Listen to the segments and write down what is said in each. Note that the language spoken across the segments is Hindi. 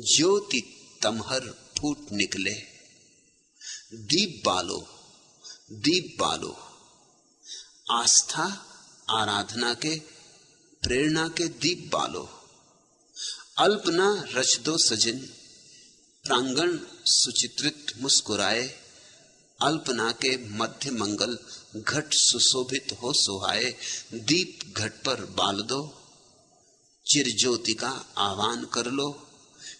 ज्योति तमहर फूट निकले। दीप बालो दीप बालो। आस्था आराधना के, प्रेरणा के दीप बालो। अल्पना रच दो सजन, प्रांगण सुचित्रित मुस्कुराए। अल्पना के मध्य मंगल घट सुशोभित हो सुहाए। दीप घट पर बाल दो चिर ज्योति का आह्वान कर लो।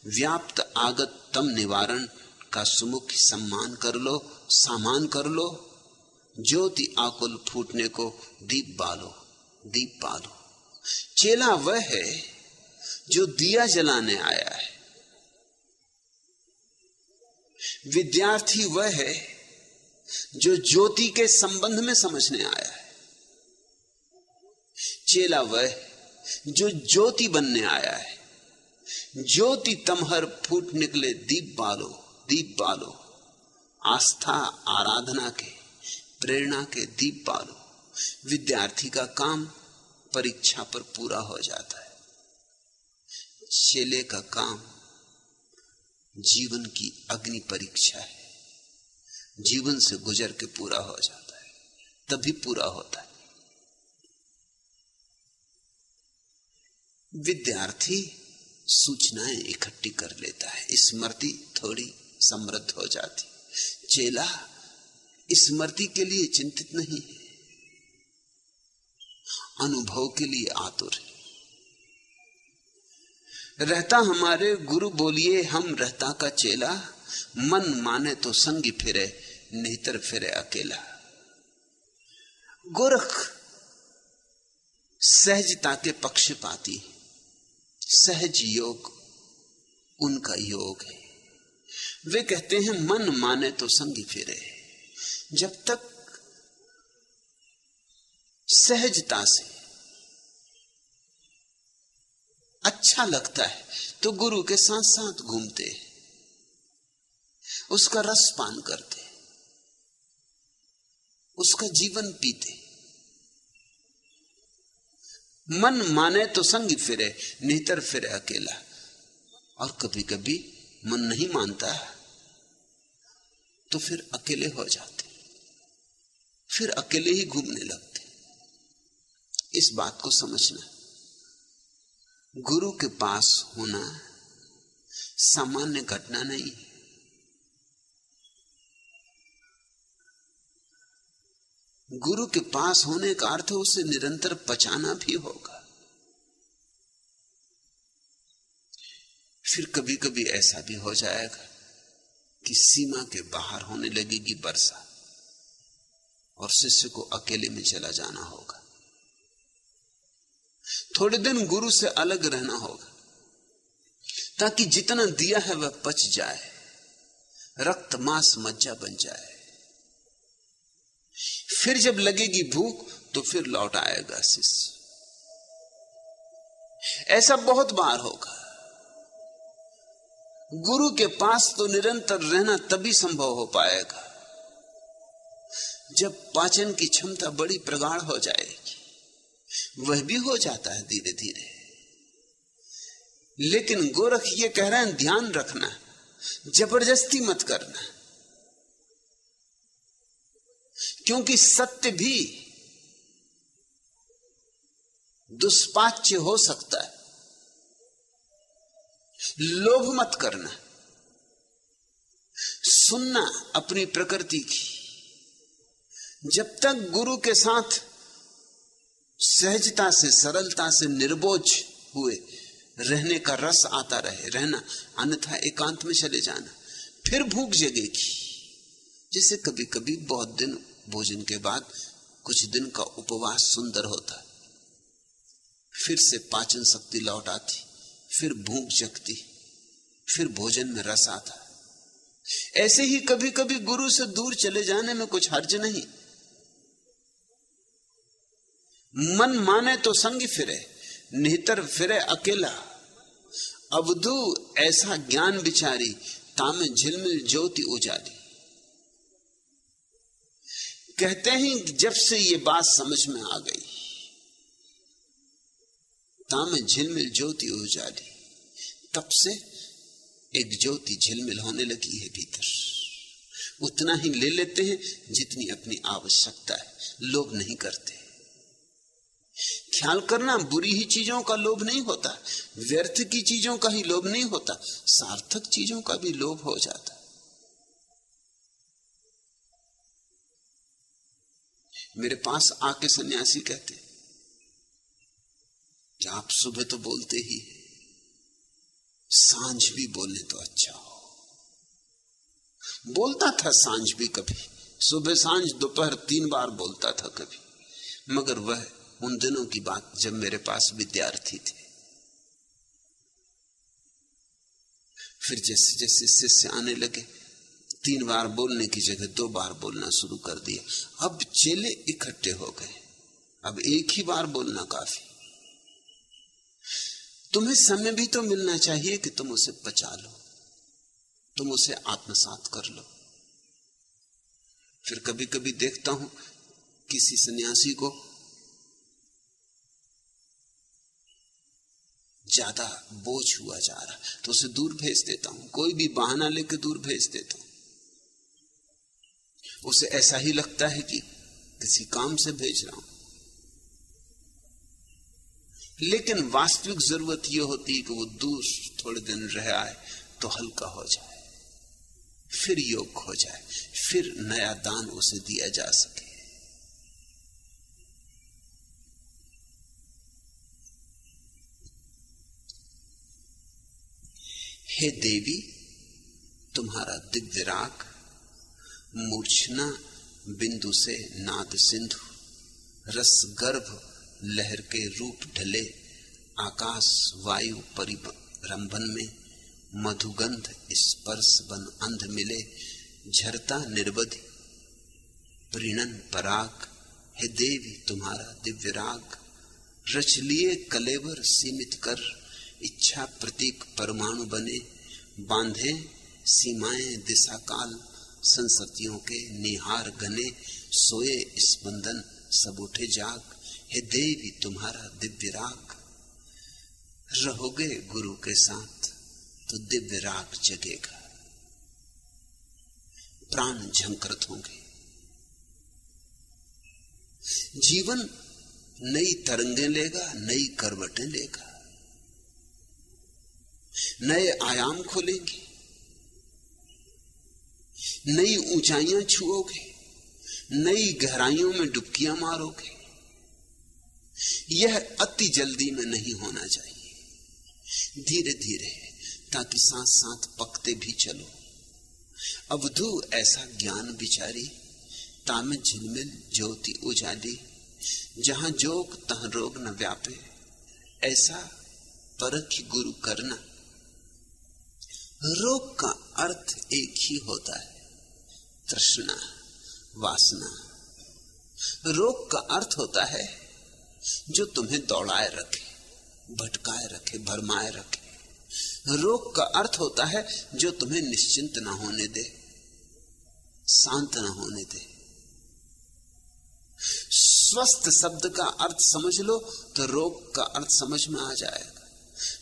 व्याप्त आगत तम निवारण का सुमुख सम्मान कर लो, सामान कर लो, ज्योति आकुल फूटने को दीप बालो दीप बालो चेला वह है जो दिया जलाने आया है। विद्यार्थी वह है जो ज्योति के संबंध में समझने आया है। चेला वह जो ज्योति बनने आया है। ज्योति तमहर फूट निकले दीप बालो दीप बालो। आस्था आराधना के, प्रेरणा के दीप बालो। विद्यार्थी का काम परीक्षा पर पूरा हो जाता है। चेले का काम जीवन की अग्नि परीक्षा है। जीवन से गुजर के पूरा हो जाता है। तभी पूरा होता है। विद्यार्थी सूचनाएँ इकट्ठी कर लेता है। स्मृति थोड़ी समृद्ध हो जाती। चेला स्मृति के लिए चिंतित नहीं है। अनुभव के लिए आतुर है। रहता हमारे गुरु बोलिए, हम रहता का चेला, मन माने तो संगी फिरे, नेतर फिरे अकेला। गोरख सहजता के पक्ष पाती सहज योग उनका योग है। वे कहते हैं, मन माने तो संगी फिरे। जब तक सहजता से अच्छा लगता है तो गुरु के साथ साथ घूमते उसका रस पान करते उसका जीवन पीते मन माने तो संग फिरे नेतर फिरे अकेला। और कभी कभी मन नहीं मानता तो फिर अकेले हो जाते। फिर अकेले ही घूमने लगते। इस बात को समझना। गुरु के पास होना सामान्य घटना नहीं। गुरु के पास होने का अर्थ उसे निरंतर पचाना भी होगा। फिर कभी कभी ऐसा भी हो जाएगा कि सीमा के बाहर होने लगेगी वर्षा और शिष्य को अकेले में चला जाना होगा। थोड़े दिन गुरु से अलग रहना होगा ताकि जितना दिया है वह पच जाए, रक्त मांस मज्जा बन जाए। फिर जब लगेगी भूख तो फिर लौट आएगा शिष्य। ऐसा बहुत बार होगा। गुरु के पास तो निरंतर रहना तभी संभव हो पाएगा, जब पाचन की क्षमता बड़ी प्रगाढ़ हो जाएगी। वह भी हो जाता है धीरे धीरे लेकिन गोरख ये कह रहे हैं, ध्यान रखना, ज़बरदस्ती मत करना। क्योंकि सत्य भी दुष्पाच्य हो सकता है। लोभ मत करना। सुनना अपनी प्रकृति की। जब तक गुरु के साथ सहजता से, सरलता से निर्बोझ हुए, रहने का रस आता रहे, रहना, अन्यथा एकांत में चले जाना, फिर भूख जगेगी। जैसे कभी कभी बहुत दिन भोजन के बाद कुछ दिन का उपवास सुंदर होता। फिर से पाचन शक्ति लौट आती, फिर भूख जगती, फिर भोजन में रस आता। ऐसे ही कभी कभी गुरु से दूर चले जाने में कुछ हर्ज नहीं। मन माने तो संग फिरे नितर फिरे अकेला। अवधु ऐसा ज्ञान बिचारी, तामे झिलमिल ज्योति उजाली। कहते हैं जब से ये बात समझ में आ गई, तामे झिलमिल ज्योति उजाली। तब से एक ज्योति झिलमिल होने लगी है भीतर। उतना ही ले लेते हैं जितनी अपनी आवश्यकता है। लोभ नहीं करते। ख्याल करना, बुरी ही चीज़ों का लोभ नहीं होता। व्यर्थ की चीज़ों का ही लोभ नहीं होता। सार्थक चीज़ों का भी लोभ हो जाता। मेरे पास आके सन्यासी कहते कि आप सुबह तो बोलते ही साँझ भी बोले तो अच्छा हो। बोलता था साँझ भी कभी, सुबह साँझ, दोपहर तीन बार बोलता था कभी। मगर वह उन दिनों की बात जब मेरे पास विद्यार्थी थे। फिर जैसे जैसे शिष्य आने लगे तीन बार बोलने की जगह दो बार बोलना शुरू कर दिया। अब चेले इकट्ठे हो गए। अब एक ही बार बोलना काफ़ी। तुम्हें समय भी तो मिलना चाहिए कि तुम उसे पचा लो। तुम उसे आत्मसात कर लो। फिर कभी कभी देखता हूँ, किसी सन्यासी को ज़्यादा बोझ हुआ जा रहा। तो उसे दूर भेज देता हूँ। कोई भी बहाना लेकर दूर भेज देता हूँ। उसे ऐसा ही लगता है कि किसी काम से भेज रहा हूँ। लेकिन वास्तविक ज़रूरत यह होती है कि वो दूर थोड़े दिन रह आए तो हल्का हो जाए, फिर योग हो जाए, फिर नया दान उसे दिया जा सके। हे देवी, तुम्हारा दिव्य राग मूर्छना बिंदु से नाद सिंधु रस गर्भ लहर के रूप ढले, आकाश वायु परिरंभन में मधुगंध स्पर्श बन अंध मिले, झरता निर्बधि प्रीणन पराग, हे देवी तुम्हारा दिव्य राग रच लिए कलेवर सीमित कर, इच्छा प्रतीक परमाणु बने, बांधे सीमाएँ दिशा काल संसतियों के निहार गने सोए स्पंदन सब उठे जाग, हे देवी तुम्हारा दिव्य राग। रहोगे गुरु के साथ तो दिव्य राग जगेगा। प्राण झंकृत होंगे। जीवन नई तरंगे लेगा, नई करवटें लेगा। नए आयाम खोलेंगे। नई ऊंचाइयाँ छुओगे, नई गहराइयों में डुबकियाँ मारोगे। यह अति जल्दी में नहीं होना चाहिए। धीरे धीरे ताकि साथ साथ पकते भी चलो। अवधु ऐसा ज्ञान बिचारी ताम झिलमिल ज्योति उजाली, जहाँ जोग तह रोग न व्यापे, ऐसा परख गुरु करना। रोग का अर्थ एक ही होता है। तृष्णा, वासना। रोग का अर्थ होता है जो तुम्हें दौड़ाए रखे, भटकाए रखे, भरमाए रखे। रोग का अर्थ होता है जो तुम्हें निश्चिंत ना होने दे, शांत ना होने दे। स्वस्थ शब्द का अर्थ समझ लो तो रोग का अर्थ समझ में आ जाएगा।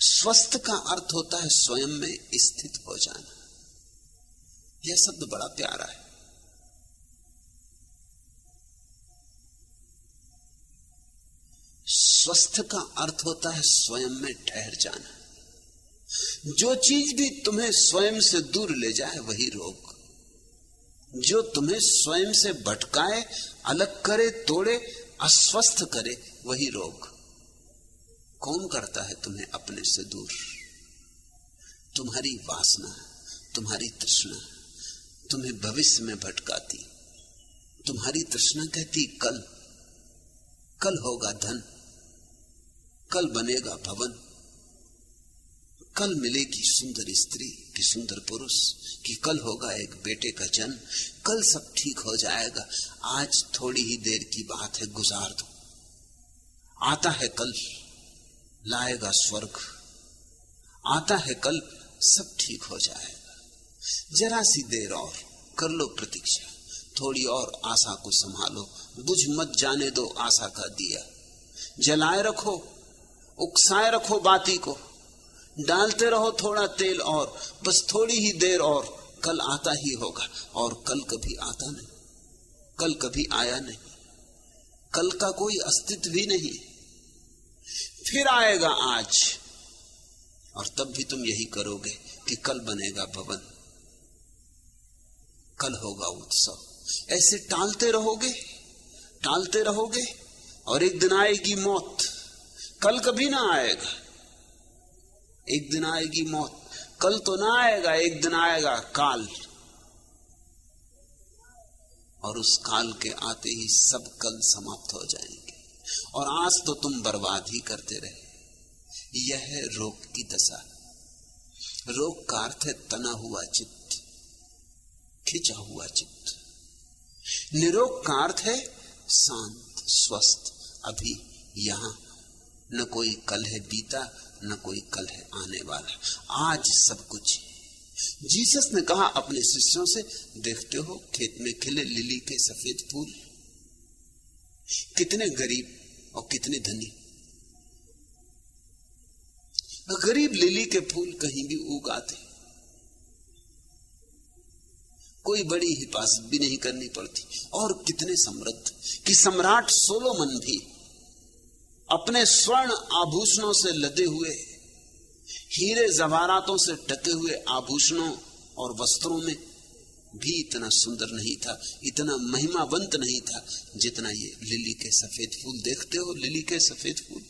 स्वस्थ का अर्थ होता है स्वयं में स्थित हो जाना। यह शब्द बड़ा प्यारा है। स्वस्थ का अर्थ होता है स्वयं में ठहर जाना। जो चीज़ भी तुम्हें स्वयं से दूर ले जाए, वही रोग। जो तुम्हें स्वयं से भटकाए, अलग करे, तोड़े, अस्वस्थ करे, वही रोग। कौन करता है तुम्हें अपने से दूर? तुम्हारी वासना, तुम्हारी तृष्णा, तुम्हें भविष्य में भटकाती। तुम्हारी तृष्णा कहती, कल कल होगा धन। कल बनेगा भवन। कल मिलेगी सुंदर स्त्री की सुंदर पुरुष कि कल होगा एक बेटे का जन्म। कल सब ठीक हो जाएगा। आज थोड़ी ही देर की बात है, गुजार दो। आता है कल, लाएगा स्वर्ग। आता है कल, सब ठीक हो जाएगा। जरा सी देर और कर लो प्रतीक्षा। थोड़ी और आशा को संभालो। बुझ मत जाने दो आशा का दिया। जलाए रखो। उकसाए रखो बाती को। डालते रहो थोड़ा तेल और, बस थोड़ी ही देर और, कल आता ही होगा। और कल कभी आता नहीं, कल कभी आया नहीं, कल का कोई अस्तित्व भी नहीं। फिर आएगा आज, और तब भी तुम यही करोगे कि कल बनेगा भवन, कल होगा उत्सव। ऐसे टालते रहोगे टालते रहोगे, और एक दिन आएगी मौत। कल कभी ना आएगा। एक दिन आएगी मौत। कल तो ना आएगा, एक दिन आएगा काल। और उस काल के आते ही सब कल समाप्त हो जाएँगे। और आज तो तुम बर्बाद ही करते रहे। यह है रोग की दशा। रोग का अर्थ है तना हुआ चित्त, खिंचा हुआ चित्त। निरोग का अर्थ है शांत, स्वस्थ। अभी यहाँ न कोई कल है बीता, न कोई कल है आने वाला। आज सब कुछ जीसस ने कहा, अपने शिष्यों से देखते हो, खेत में खिले लिली के सफ़ेद फूल। कितने गरीब और कितने धनी। गरीब लिली के फूल कहीं भी उगाते कोई बड़ी हिफाजत भी नहीं करनी पड़ती। और कितने समृद्ध, कि सम्राट सोलोमन भी अपने स्वर्ण आभूषणों से लदे हुए, हीरे जवारातों से टके हुए आभूषणों और वस्त्रों में भी इतना सुंदर नहीं था, इतना महिमावंत नहीं था जितना ये लिली के सफ़ेद फूल। देखते हो लिली के सफ़ेद फूल?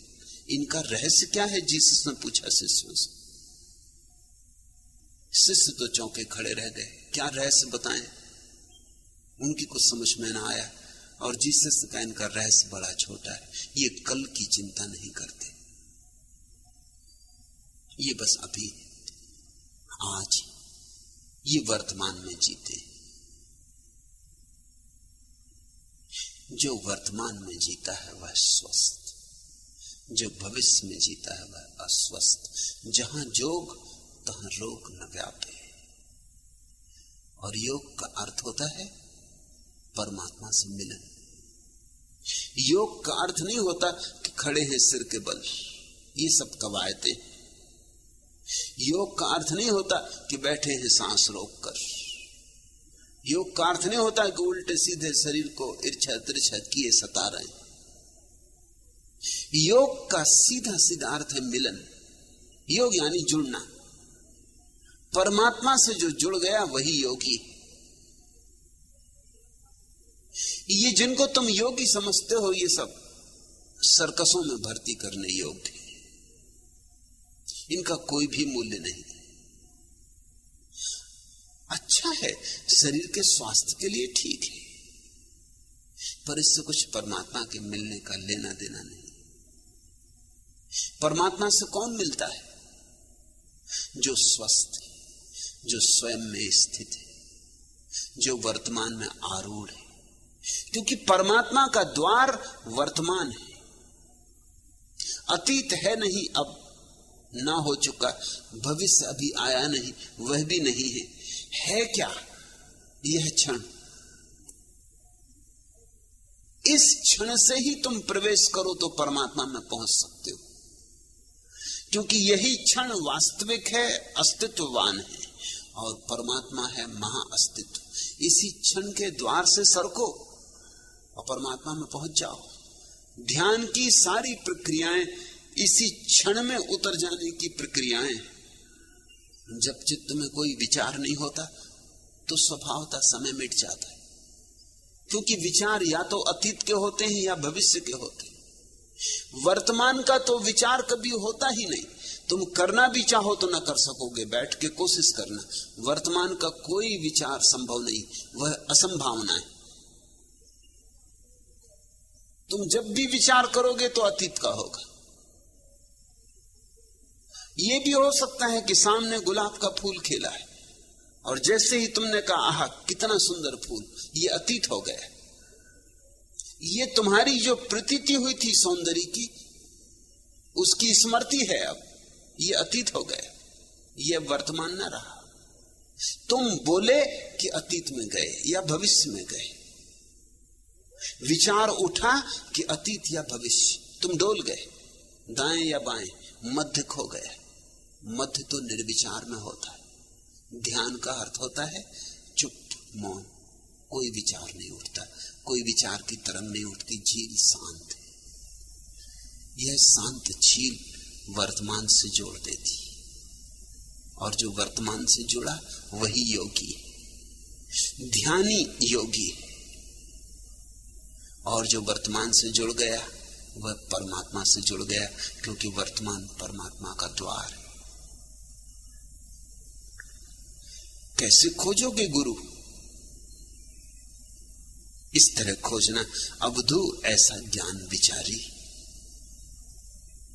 इनका रहस्य क्या है? जीसस ने पूछा शिष्यों से। शिष्य तो चौके खड़े रह गए। क्या रहस्य बताएँ? उनकी कुछ समझ में ना आया। और जीसस का इनका रहस्य बड़ा छोटा है। ये कल की चिंता नहीं करते। ये बस अभी आज ये वर्तमान में जीते जो वर्तमान में जीता है वह स्वस्थ। जो भविष्य में जीता है वह अस्वस्थ। जहाँ जोग, तहां रोग न व्यापे। और योग का अर्थ होता है, परमात्मा से मिलन। योग का अर्थ नहीं होता कि खड़े हैं सिर के बल। ये सब कवायते। योग का अर्थ नहीं होता कि बैठे हैं सांस रोक कर योग का अर्थ नहीं होता कि उल्टे सीधे शरीर को इर्छा तिरछा किए सता रहे योग का सीधा सीधा अर्थ है मिलन। योग यानी जुड़ना। परमात्मा से जो जुड़ गया, वही योगी। ये जिनको तुम योगी समझते हो, ये सब सर्कसों में भर्ती करने योग्य इनका कोई भी मूल्य नहीं। अच्छा है, शरीर के स्वास्थ्य के लिए ठीक है, पर इससे कुछ परमात्मा के मिलने का लेना देना नहीं। परमात्मा से कौन मिलता है? जो स्वस्थ है, जो स्वयं में स्थित है, जो वर्तमान में आरूढ़ है। क्योंकि परमात्मा का द्वार वर्तमान है। अतीत है नहीं, अब ना हो चुका, भविष्य अभी आया नहीं, वह भी नहीं है। है क्या? यह क्षण। इस क्षण से ही तुम प्रवेश करो तो परमात्मा में पहुँच सकते हो। क्योंकि यही क्षण वास्तविक है, अस्तित्ववान है, और परमात्मा है महाअस्तित्व। इसी क्षण के द्वार से सरको। और परमात्मा में पहुँच जाओ। ध्यान की सारी प्रक्रियाएँ इसी क्षण में उतर जाने की प्रक्रियाएँ। जब चित्त में कोई विचार नहीं होता तो स्वभावता समय मिट जाता है। क्योंकि विचार या तो अतीत के होते हैं या भविष्य के होते हैं। वर्तमान का तो विचार कभी होता ही नहीं। तुम करना भी चाहो तो ना कर सकोगे, बैठ के कोशिश करना। वर्तमान का कोई विचार संभव नहीं। वह असंभावना है। तुम जब भी विचार करोगे तो अतीत का होगा। यह भी हो सकता है कि सामने गुलाब का फूल खिला है। और जैसे ही तुमने कहा, आह, कितना सुंदर फूल, ये अतीत हो गया। ये तुम्हारी जो प्रतीति हुई थी सौंदर्य की, उसकी स्मृति है अब। ये अतीत हो गया। ये वर्तमान न रहा। तुम बोले कि अतीत में गए या भविष्य में गए। विचार उठा कि अतीत या भविष्य, तुम डोल गए, दाएँ या बाएँ, मध्य खो गए। मध्य तो निर्विचार में होता है। ध्यान का अर्थ होता है, चुप, मौन, कोई विचार नहीं उठता, कोई विचार की तरंग नहीं उठती, झील शांत यह शांत झील वर्तमान से जोड़ देती और जो वर्तमान से जुड़ा, वही योगी है। ध्यानी योगी है। और जो वर्तमान से जुड़ गया, वह परमात्मा से जुड़ गया, क्योंकि वर्तमान परमात्मा का द्वार है। कैसे खोजोगे गुरु? इस तरह खोजना अवधु ऐसा ज्ञान विचारी।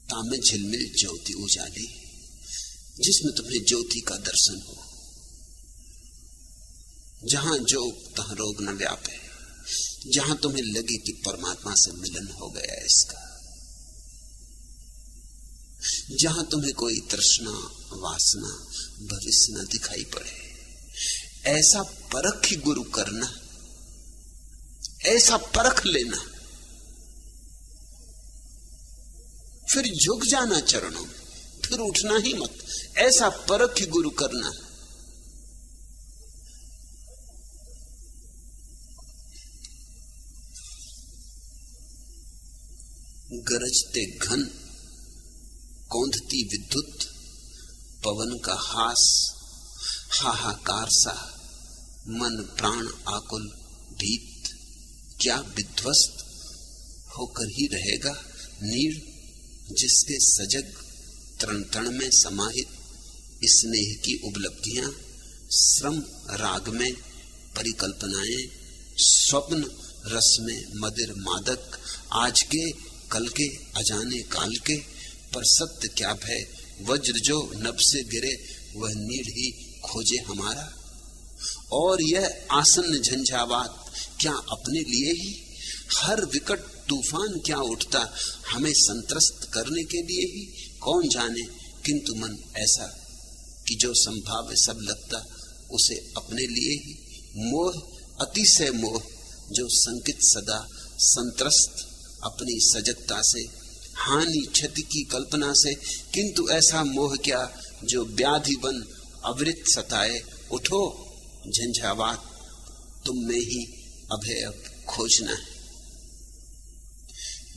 तामे झिलमिल ज्योति उजाली, जिसमें तुम्हें ज्योति का दर्शन हो। जहाँ जो तहां रोग न व्यापे। जहाँ तुम्हें लगे कि परमात्मा से मिलन हो गया इसका। जहाँ तुम्हें कोई तृष्णा, वासना, भविष्य न दिखाई पड़े। ऐसा परख ही गुरु करना, ऐसा परख लेना। फिर झुक जाना चरणों फिर उठना ही मत। ऐसा परख ही गुरु करना। गरजते घन, कौंधती विद्युत, पवन का हास, हाहाकार सा, मन प्राण आकुल भीत, क्या विध्वस्त होकर ही रहेगा नीर जिसके सजग तरण तरण में समाहित स्नेह की उपलब्धियाँ, श्रम राग में परिकल्पनाएँ, स्वप्न रस में मदिर मादक, आज के कल के, अजाने काल के, पर सत्य क्या भय? वज्र जो नब से गिरे, वह नीड़ ही खोजे हमारा। और यह आसन्न झंझावात क्या अपने लिए ही? हर विकट तूफ़ान क्या उठता, हमें संतरस्त करने के लिए ही? कौन जाने, किंतु मन ऐसा कि जो संभाव्य सब लगता, उसे अपने लिए ही। मोह, अतिशय मोह, जो संकित सदा संतरस्त अपनी सजगता से, हानि क्षति की कल्पना से, किंतु ऐसा मोह क्या जो व्याधि बन अवृत सताए, उठो झंझावात तुम में ही अभय अब खोजना है।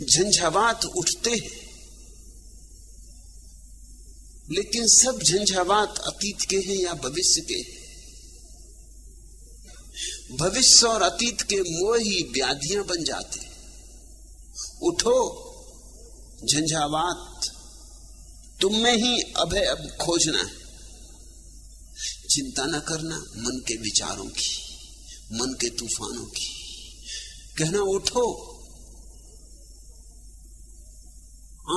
झंझावात उठते हैं, लेकिन सब झंझावात अतीत के हैं या भविष्य के हैं। भविष्य और अतीत के मोह ही व्याधियाँ बन जाते उठो, झंझावात, तुम में ही अभय अब खोजना। है चिंता न करना, मन के विचारों की, मन के तूफानों की। कहना, उठो,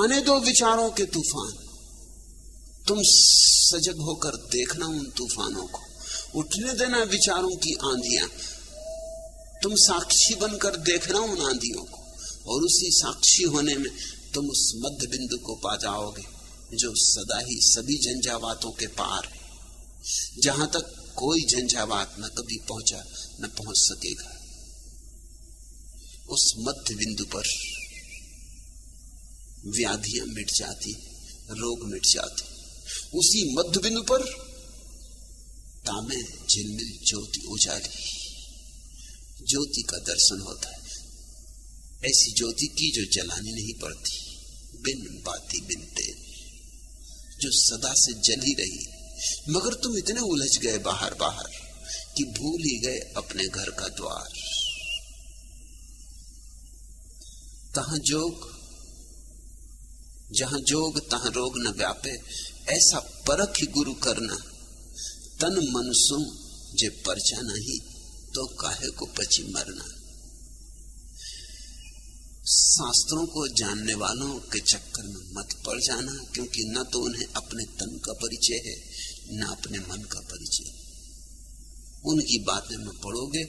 आने दो विचारों के तूफ़ान। तुम सजग होकर देखना उन तूफानों को। उठने देना विचारों की आंधियाँ। तुम साक्षी बनकर देखना उन आंधियों को। और उसी साक्षी होने में तुम उस मध्य बिंदु को पा जाओगे, जो सदा ही सभी झंझावातों के पार है। जहाँ तक कोई झंझावात न कभी पहुँचा, न पहुँच सकेगा। उस मध्य बिंदु पर व्याधियाँ मिट जाती, रोग मिट जाते। उसी मध्य बिंदु पर तामे झिलमिल ज्योति उजाली, ज्योति का दर्शन होता है। ऐसी ज्योति की जो जलानी नहीं पड़ती। बिन बाती, बिन तेल जो सदा से जल रही। मगर तुम इतने उलझ गए बाहर बाहर कि भूल ही गए अपने घर का द्वार। तहा जोग, जहाँ जोग, तहां रोग न व्यापे। ऐसा परख ही गुरु करना। तन मन सु जे परचा नहीं तो काहे को पची मरना। शास्त्रों को जानने वालों के चक्कर में मत पड़ जाना, क्योंकि न तो उन्हें अपने तन का परिचय है, न अपने मन का परिचय। उनकी बातें में पढ़ोगे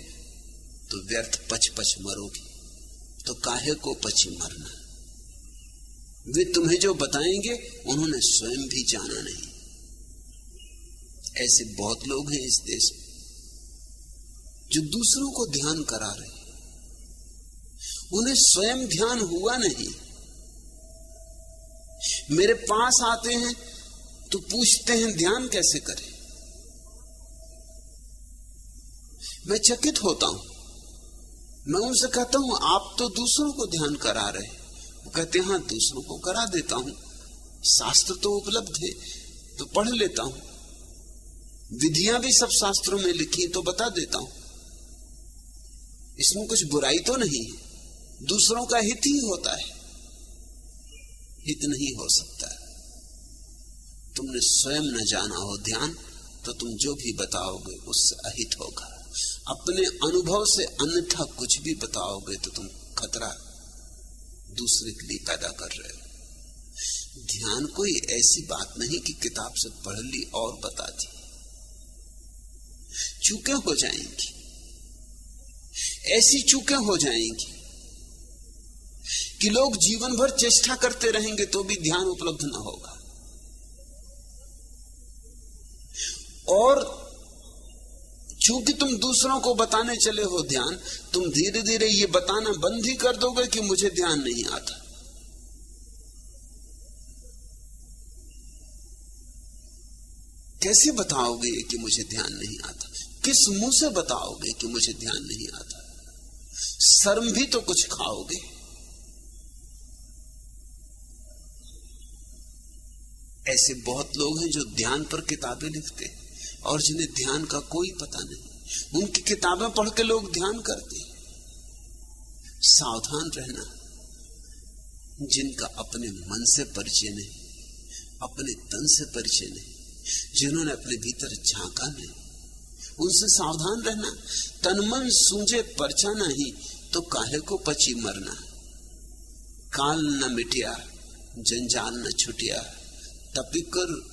तो व्यर्थ पच पच मरोगे। तो काहे को पची मरना? वे तुम्हें जो बताएँगे, उन्होंने स्वयं भी जाना नहीं। ऐसे बहुत लोग हैं इस देश में, जो दूसरों को ध्यान करा रहे उन्हें स्वयं ध्यान हुआ नहीं। मेरे पास आते हैं तो पूछते हैं, ध्यान कैसे करें? मैं चकित होता हूँ। मैं उनसे कहता हूँ, आप तो दूसरों को ध्यान करा रहे वो कहते हैं हाँ दूसरों को करा देता हूँ। शास्त्र तो उपलब्ध है तो पढ़ लेता हूँ। विधियाँ भी सब शास्त्रों में लिखी तो बता देता हूँ। इसमें कुछ बुराई तो नहीं है। दूसरों का हित ही होता है। हित नहीं हो सकता। तुमने स्वयं न जाना हो ध्यान तो तुम जो भी बताओगे उससे अहित होगा। अपने अनुभव से अन्यथा कुछ भी बताओगे तो तुम खतरा दूसरे के लिए पैदा कर रहे हो। ध्यान कोई ऐसी बात नहीं कि किताब से पढ़ ली और बता दी। चूके हो जाएँगी। ऐसी चूके हो जाएँगी। कि लोग जीवन भर चेष्टा करते रहेंगे तो भी ध्यान उपलब्ध ना होगा। और चूँकि तुम दूसरों को बताने चले हो ध्यान, तुम धीरे धीरे ये बताना बंद ही कर दोगे कि मुझे ध्यान नहीं आता। कैसे बताओगे कि मुझे ध्यान नहीं आता? किस मुँह से बताओगे कि मुझे ध्यान नहीं आता? शर्म भी तो कुछ खाओगे। ऐसे बहुत लोग हैं जो ध्यान पर किताबें लिखते हैं और जिन्हें ध्यान का कोई पता नहीं। उनकी किताबें पढ़ के लोग ध्यान करते हैं। सावधान रहना। जिनका अपने मन से परिचय नहीं, अपने तन से परिचय नहीं, जिन्होंने अपने भीतर झांका नहीं, उनसे सावधान रहना। तन मन सूझे परचा नहीं तो काहे को पची मरना? काल न मिटिया, जंजाल न छुटिया। तपिकर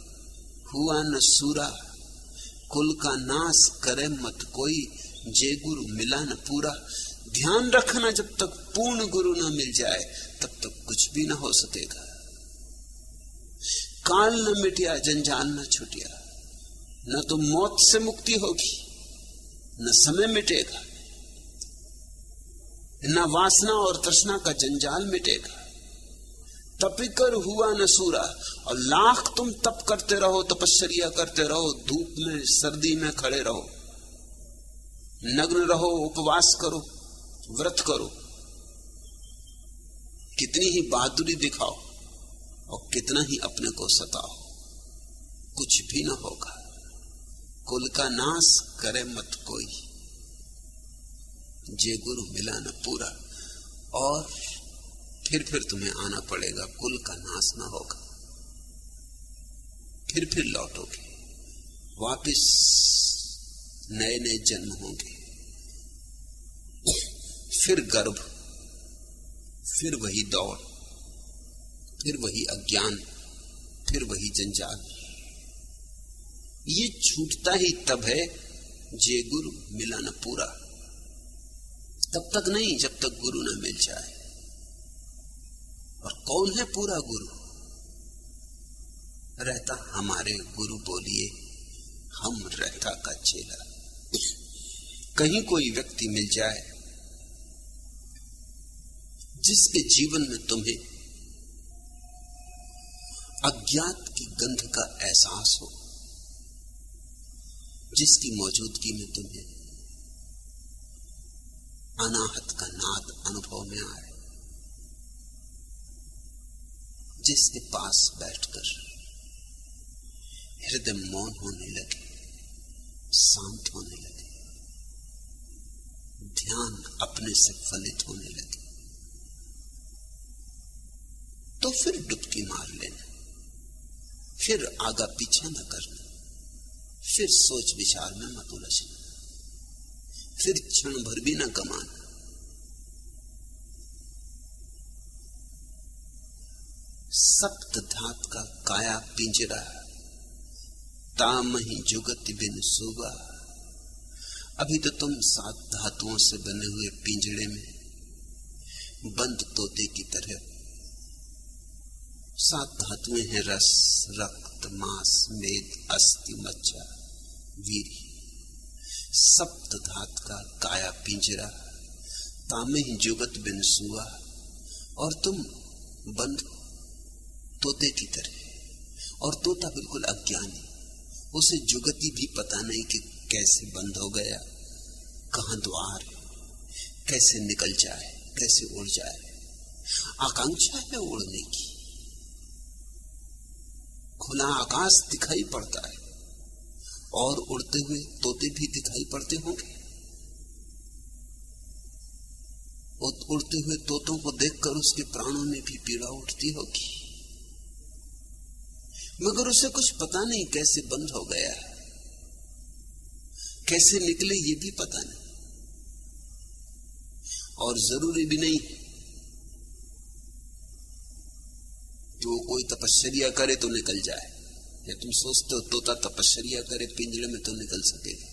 हुआ न सूरा, कुल का नाश करे मत कोई, जे गुरु मिला न पूरा। ध्यान रखना जब तक पूर्ण गुरु न मिल जाए, तब तक कुछ भी न हो सकेगा। काल न मिटिया, जंजाल न छुटिया। न तो मौत से मुक्ति होगी, न समय मिटेगा। न वासना और तृष्णा का जंजाल मिटेगा। तपिकर हुआ न सूरा। और लाख तुम तप करते रहो, तपस्या करते रहो, धूप में, सर्दी में खड़े रहो। नग्न रहो, उपवास करो, व्रत करो। कितनी ही बहादुरी दिखाओ और कितना ही अपने को सताओ। कुछ भी ना होगा। कुल का नाश करे मत कोई। जे गुरु मिला न पूरा। और फिर फिर तुम्हें आना पड़ेगा। कुल का नाश ना होगा। फिर फिर लौटोगे। वापिस नए नए जन्म होंगे। फिर गर्भ। फिर वही दौड़। फिर वही अज्ञान। फिर वही जंजाल। ये छूटता ही तब है, जे गुरु मिला न पूरा। तब तक नहीं जब तक गुरु न मिल जाए। कौन है पूरा गुरु? रहता हमारे गुरु बोलिए, हम रहता का चेला। कहीं कोई व्यक्ति मिल जाए, जिसके जीवन में तुम्हें अज्ञात की गंध का एहसास हो, जिसकी मौजूदगी में तुम्हें अनाहत का नाद अनुभव में आए। जिसके पास बैठकर हृदय मौन होने लगे, शांत होने लगे, ध्यान अपने से फलित होने लगे तो फिर डुबकी मार लेना, फिर आगा पीछा न करना, फिर सोच विचार में मत उलझना, फिर क्षण भर भी न कमाना। सप्त धात का काया पिंजरा ताम ही जुगत बिन सुबा अभी तो तुम सात धातुओं से बने हुए पिंजड़े में, बंद तोते की तरह। सात धातुएँ हैं रस, रक्त, मांस, मेद, अस्थि मज्जा वीर। सप्त धात का काया पिंजरा तामे ही जुगत बिन सुआ और तुम बंद तोते की तरह और तोता बिल्कुल अज्ञानी उसे जुगति भी पता नहीं कि कैसे बंद हो गया, कहा द्वार है, कैसे निकल जाए, कैसे उड़ जाए। आकांक्षा है उड़ने की। खुला आकाश दिखाई पड़ता है। और उड़ते हुए तोते भी दिखाई पड़ते होंगे। उड़ते हुए तोतों को देखकर उसके प्राणों में भी पीड़ा उठती होगी। मगर उसे कुछ पता नहीं कैसे बंद हो गया कैसे निकले ये भी पता नहीं। और ज़रूरी भी नहीं कि वो कोई तपश्चर्या करे तो निकल जाए। या तुम सोचते हो, तोता तपश्चर्या करे, पिंजरे में तो निकल सकेगा।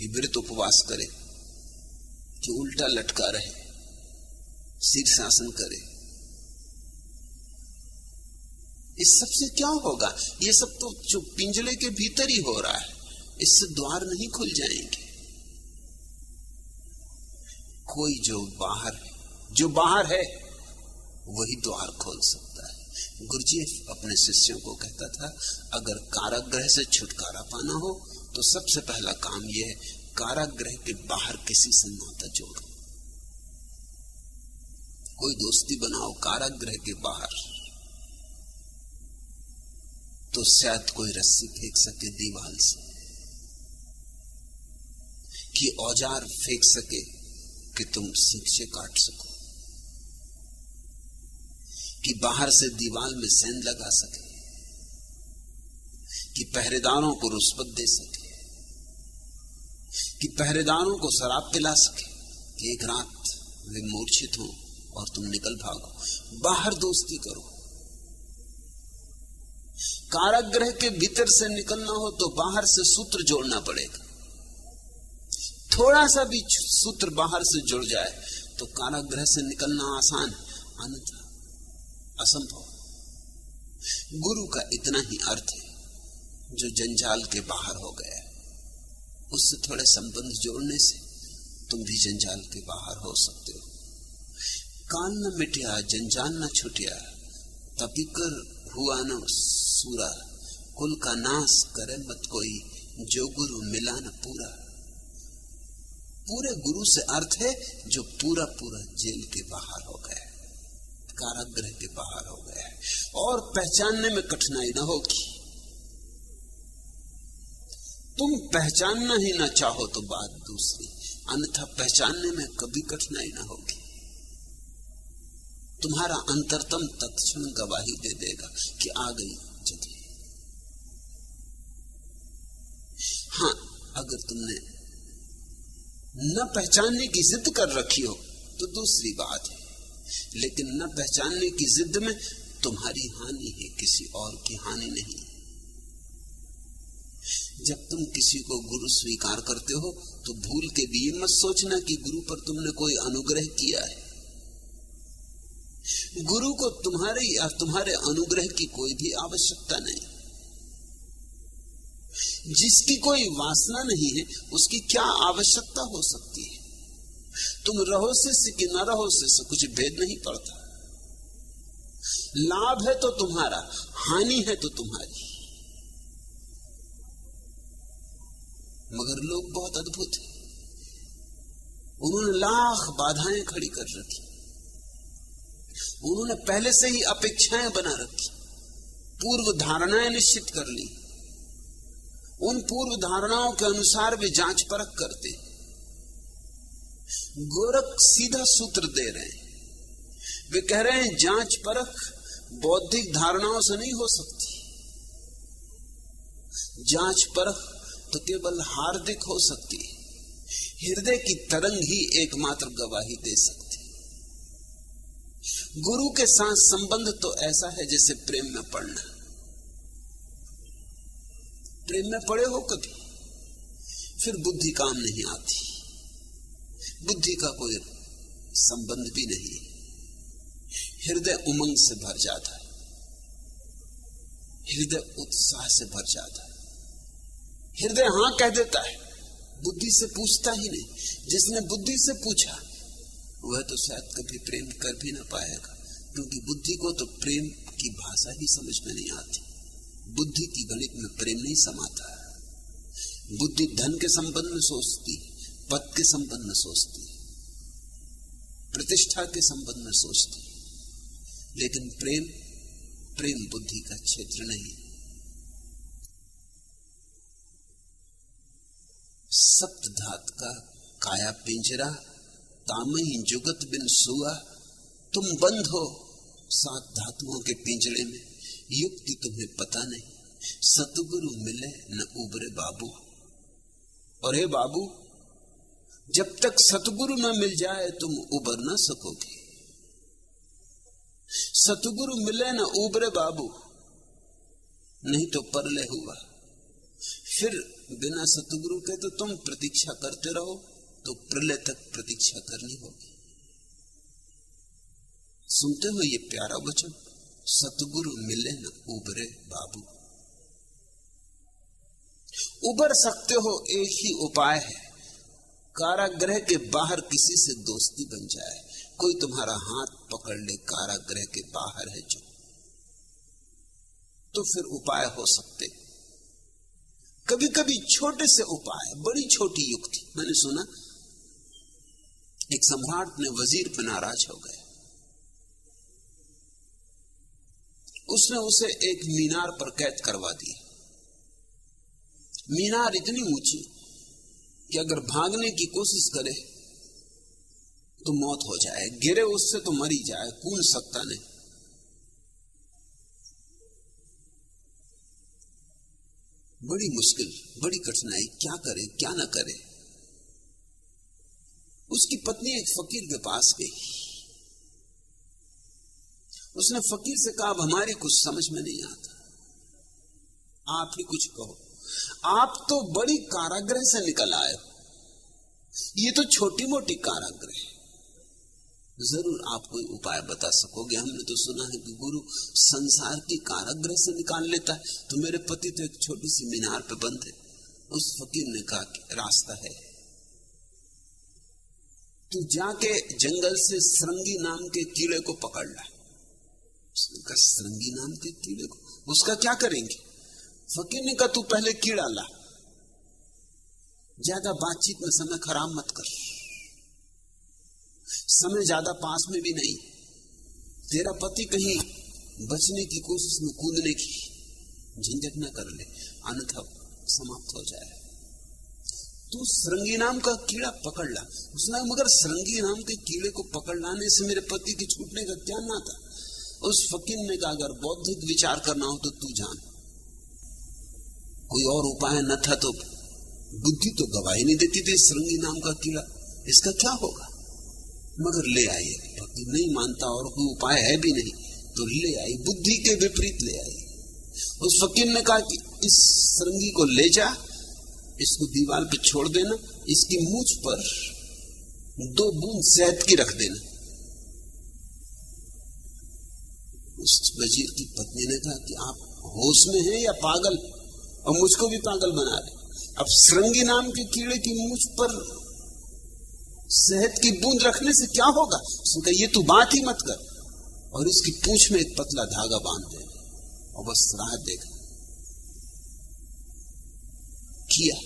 ये व्रत उपवास करे कि उल्टा लटका रहे शीर्षासन करे। इस सबसे क्या होगा? ये सब तो जो पिंजले के भीतर ही हो रहा है। इससे द्वार नहीं खुल जाएँगे। कोई जो बाहर जो बाहर है, वही द्वार खोल सकता है। गुरुजी अपने शिष्यों को कहता था, अगर कारागृह से छुटकारा पाना हो तो सबसे पहला काम यह है, कारागृह के बाहर किसी से नाता जोड़ो। कोई दोस्ती बनाओ कारागृह के बाहर। तो शायद कोई रस्सी फेंक सके दीवाल से। कि औज़ार फेंक सके कि तुम शिक्षे काट सको। कि बाहर से दीवाल में सेंध लगा सके। कि पहरेदारों को रुष्वत दे सके। कि पहरेदारों को शराब पिला सके कि एक रात वे मूर्छित हो और तुम निकल भागो। बाहर दोस्ती करो। कारागृह के भीतर से निकलना हो तो बाहर से सूत्र जोड़ना पड़ेगा। थोड़ा सा भी सूत्र बाहर से जुड़ जाए तो कारागृह से निकलना आसान, अन्यथा असंभव। गुरु का इतना ही अर्थ है, जो जंजाल के बाहर हो गया उससे थोड़े संबंध जोड़ने से तुम भी जंजाल के बाहर हो सकते हो। कान न मिटिया, जंजाल न छुटिया तपिकर हुआ न सूरा कुल का नाश करे मत कोई, जो गुरु मिला न पूरा। पूरे गुरु से अर्थ है, जो पूरा पूरा जेल के बाहर हो गया कारागृह के बाहर हो गया और पहचानने में कठिनाई ना होगी। तुम पहचानना ही ना चाहो तो बात दूसरी, अन्यथा पहचानने में कभी कठिनाई ना होगी। तुम्हारा अंतरतम तत्क्षण गवाही दे देगा कि आ गई हाँ अगर तुमने न पहचानने की जिद कर रखी हो तो दूसरी बात है। लेकिन न पहचानने की जिद में तुम्हारी हानि है, किसी और की हानि नहीं। जब तुम किसी को गुरु स्वीकार करते हो तो भूल के भी मत सोचना कि गुरु पर तुमने कोई अनुग्रह किया है। गुरु को तुम्हारे या तुम्हारे अनुग्रह की कोई भी आवश्यकता नहीं। जिसकी कोई वासना नहीं है, उसकी क्या आवश्यकता हो सकती है? तुम रहो से कि न रहो से कुछ भेद नहीं पड़ता। लाभ है तो तुम्हारा, हानि है तो तुम्हारी। मगर लोग बहुत अद्भुत हैं। उन्होंने लाख बाधाएँ खड़ी कर रखी। उन्होंने पहले से ही अपेक्षाएँ बना रखी। पूर्व धारणाएँ निश्चित कर ली। उन पूर्व धारणाओं के अनुसार वे जाँच परख करते। गोरख सीधा सूत्र दे रहे हैं। वे कह रहे हैं, जाँच परख बौद्धिक धारणाओं से नहीं हो सकती। जाँच परख तो केवल हार्दिक हो सकती हृदय की तरंग ही एकमात्र गवाही दे सकती गुरु के साथ संबंध तो ऐसा है जैसे प्रेम में पढ़ना। प्रेम में पड़े हो कभी? फिर बुद्धि काम नहीं आती। बुद्धि का कोई संबंध भी नहीं। हृदय उमंग से भर जाता है। हृदय उत्साह से भर जाता है। हृदय हाँ कह देता है, बुद्धि से पूछता ही नहीं। जिसने बुद्धि से पूछा, वह तो शायद कभी प्रेम कर भी ना पाएगा, क्योंकि बुद्धि को तो प्रेम की भाषा ही समझ में नहीं आती। बुद्धि की गणित में प्रेम नहीं समाता बुद्धि धन के संबंध में सोचती, पद के संबंध में सोचती, प्रतिष्ठा के संबंध में सोचती। लेकिन प्रेम प्रेम बुद्धि का क्षेत्र नहीं। सप्त धात का काया पिंजरा, तामही जुगत बिन सुआ, तुम बंद हो सात धातुओं के पिंजरे में। युक्ति तुम्हें पता नहीं, सतगुरु मिले न उबरे बाबू। और हे बाबू, जब तक सतगुरु न मिल जाए, तुम उबर ना सकोगे। सतगुरु मिले न उबरे बाबू, नहीं तो परले हुआ। फिर बिना सतगुरु के तो तुम प्रतीक्षा करते रहो तो प्रलय तक प्रतीक्षा करनी होगी। सुनते हो ये प्यारा वचन? सतगुरु मिले न उबरे बाबू। उबर सकते हो, एक ही उपाय है। कारागृह के बाहर किसी से दोस्ती बन जाए। कोई तुम्हारा हाथ पकड़ ले, कारागृह के बाहर है जो। तो फिर उपाय हो सकते। कभी कभी छोटे से उपाय, बड़ी छोटी युक्ति। मैंने सुना, एक सम्राट ने वज़ीर पर नाराज़ हो गए। उसने उसे एक मीनार पर कैद करवा दी। मीनार इतनी ऊँची कि अगर भागने की कोशिश करे तो मौत हो जाए। गिरे उससे तो मरी जाए, कूद सकता नहीं। बड़ी मुश्किल, बड़ी कठिनाई, क्या करे, क्या ना करे। उसकी पत्नी एक फकीर के पास गई। उसने फकीर से कहा हमारी कुछ समझ में नहीं आता। आप ही कुछ कहो। आप तो बड़ी कारागृह से निकल आए हो। ये तो छोटी मोटी कारागृह ज़रूर आप कोई उपाय बता सकोगे? हमने तो सुना है कि गुरु संसार की कारागृह से निकाल लेता है। तो मेरे पति तो एक छोटी सी मीनार पे बंद है। उस फकीर ने कहा कि रास्ता है। तू जाके जंगल से श्रृंगी नाम के कीड़े को पकड़ ला। उसने कहा श्रृंगी नाम के कीड़े को उसका क्या करेंगे? फकीर ने कहा, तू पहले कीड़ा ला। ज़्यादा बातचीत में समय खराब मत कर। समय ज़्यादा पास में भी नहीं। तेरा पति कहीं बचने की कोशिश में कूदने की झंझट न कर ले। अन्यथा समाप्त हो जाए। तू सरंगी नाम का कीड़ा पकड़ ला। उसने मगर सरंगी नाम के कीड़े को पकड़ लाने से मेरे पति के छूटने का क्या नाता? उस फकीर ने कहा, अगर बौद्धिक विचार करना हो तो तू जान। कोई और उपाय न था तो बुद्धि तो गवाही नहीं देती थी, श्रृंगी नाम का कीड़ा। इसका क्या होगा? मगर ले आई फकीर नहीं मानता और कोई उपाय है भी नहीं तो ले आई, बुद्धि के विपरीत ले आई। उस फकीर ने कहा कि इस श्रृंगी को ले जा, इसको दीवार पे छोड़ देना, इसकी मूछ पर दो बूंद शहद की रख देना। उस वज़ीर की पत्नी ने कहा कि आप होश में हैं या पागल? और मुझको भी पागल बना रहे अब श्रृंगी नाम के कीड़े की मुझ पर शहद की बूंद रखने से क्या होगा? उसने कहा, ये तू बात ही मत कर। और इसकी पूछ में एक पतला धागा बाँध दे और बस राह देखा। किया।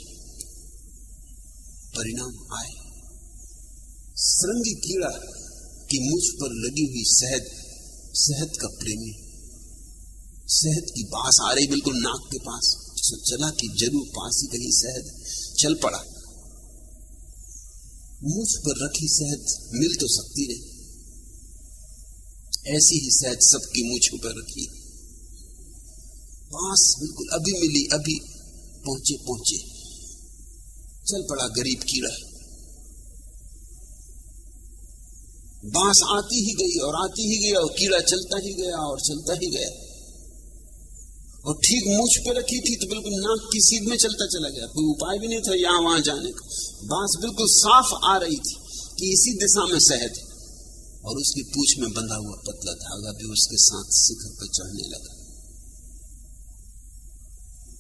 परिणाम आए। श्रृंगी कीड़ा की मुझ पर लगी हुई शहद शहद का प्रेमी, सेहत की बास आ रही बिल्कुल नाक के पास। चला कि ज़रूर पास ही कहीं शहद चल पड़ा। मुझ पर रखी शहद मिल तो सकती नहीं ऐसी ही शहद सबकी मुझ पर रखी। पास बिल्कुल अभी मिली, अभी पहुँचे पहुँचे। चल पड़ा गरीब कीड़ा। बाँस आती ही गई और आती ही गया और कीड़ा चलता ही गया और चलता ही गया। और ठीक मुझ पे रखी थी तो बिल्कुल नाक की सीध में चलता चला गया। कोई उपाय भी नहीं था यहाँ वहाँ जाने का। बाँस बिल्कुल साफ़ आ रही थी कि इसी दिशा में शहद और उसकी पूछ में बंधा हुआ पतला धागा भी उसके साथ शिखर पर चढ़ने लगा।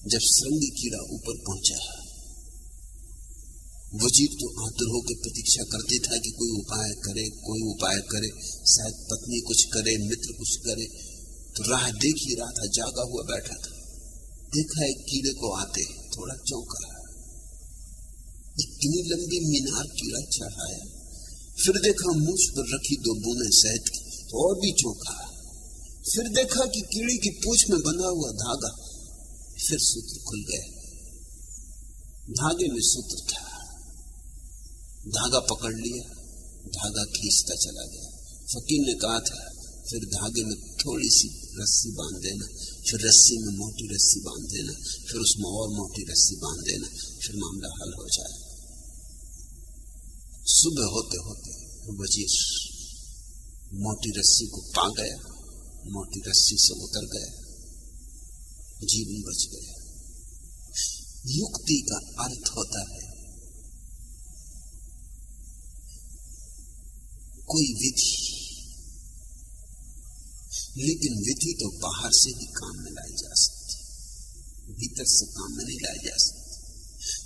जब श्रृंगी कीड़ा ऊपर पहुँचा वज़ीर तो आतुर होकर प्रतीक्षा करते था कि कोई उपाय करे, कोई उपाय करे, शायद पत्नी कुछ करे, मित्र कुछ करे। तो राह देख ही रहा था जागा हुआ बैठा था। देखा एक कीड़े को आते, थोड़ा चौंका इतनी लंबी मीनार कीड़ा चढ़ाया। फिर देखा मुझ पर रखी दो बूंदे शहद की तो और भी चौंका। फिर देखा कि कीड़ी की पूछ में बंधा हुआ धागा फिर सूत्र खुल गया। धागे में सूत्र था। धागा पकड़ लिया, धागा खींचता चला गया। फकीर ने कहा था, फिर धागे में थोड़ी सी रस्सी बाँध देना, फिर रस्सी में मोटी रस्सी बाँध देना, फिर उसमें और मोटी रस्सी बाँध देना, फिर मामला हल हो जाए। सुबह होते होते वज़ीर मोटी रस्सी को पा गया, मोटी रस्सी से उतर गया। जीवन बच गया। युक्ति का अर्थ होता है कोई विधि। लेकिन विधि तो बाहर से भी काम में लाई जा सकती भीतर से काम में नहीं लाई जा सकती।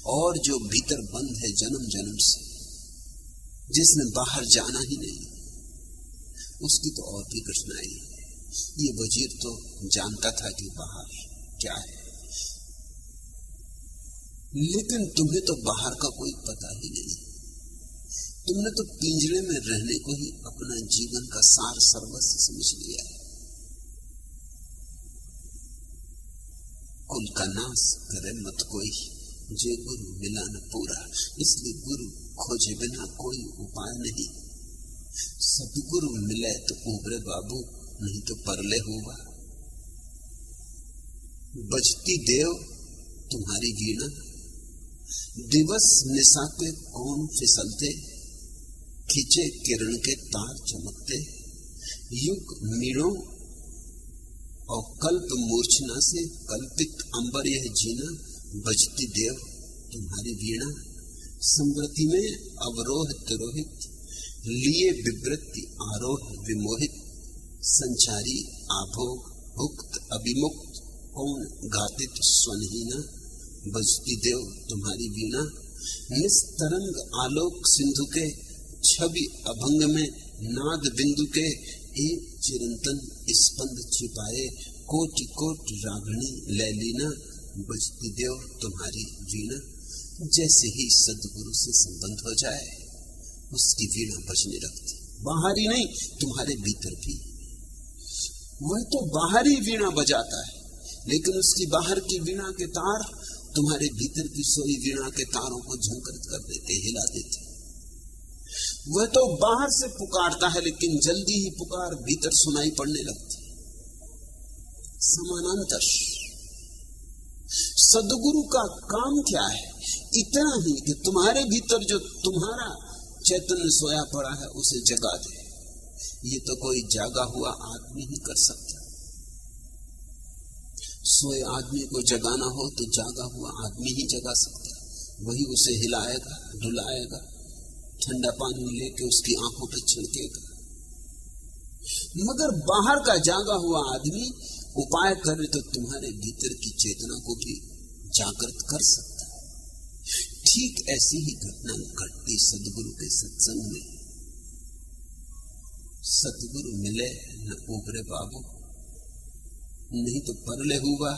और जो भीतर बंद है जन्म जन्म से, जिसने बाहर जाना ही नहीं, उसकी तो और भी कठिनाई है। ये वज़ीर तो जानता था कि बाहर क्या है। लेकिन तुम्हें तो बाहर का कोई पता ही नहीं। तुमने तो पिंजरे में रहने को ही अपना जीवन का सार सर्वस्व समझ लिया है। कुल का नाश करे मत कोई, जे गुरु मिला न पूरा, इसलिए गुरु खोजे बिना कोई उपाय नहीं। सदगुरु मिले तो उबरे बाबू, नहीं तो परले हुआ। बजती देव, तुम्हारी वीणा। दिवस निशा पे कौन फिसलते? खींचे, किरण के तार चमकते। युग मीणों और कल्प मूर्छना से कल्पित अंबर यह जीना, बजती देव तुम्हारी वीणा। समृद्धि में अवरोह तिरोहित, लिए विवृत्ति आरोह विमोहित। संचारी आभोग भुक्त अभिमुक्त, कौन घातित स्वनहीना। बजती देव तुम्हारी वीणा, निस्तरंग आलोक सिंधु के छवि अभंग में नाद बिंदु के एक चिरंतन स्पंद छिपाए कोटि कोट रागणी लैलीना, बजती देव तुम्हारी वीणा, जैसे ही सदगुरु से संबंध हो जाए, उसकी वीणा बजने लगती। बाहरी नहीं, तुम्हारे भीतर भी। वह तो बाहरी वीणा बजाता है, लेकिन उसकी बाहर की वीणा के तार तुम्हारे भीतर की सोई वीणा के तारों को झंकृत कर देते, हिला देते। वह तो बाहर से पुकारता है, लेकिन जल्दी ही पुकार भीतर सुनाई पड़ने लगती। समानांतर। सदगुरु का काम क्या है? इतना ही कि तुम्हारे भीतर जो तुम्हारा चैतन्य सोया पड़ा है, उसे जगा दे। ये तो कोई जागा हुआ आदमी ही कर सकता। सोए आदमी को जगाना हो तो जागा हुआ आदमी ही जगा सकता। वही उसे हिलाएगा, डुलाएगा। ठंडा पानी लेके उसकी आँखों पर छिड़केगा मगर बाहर का जागा हुआ आदमी उपाय करे तो तुम्हारे भीतर की चेतना को भी जागृत कर सकता है। ठीक ऐसी ही घटना घटती सदगुरु के सत्संग में। सतगुरु मिले, न उभरे बाबू। नहीं तो परले हुआ।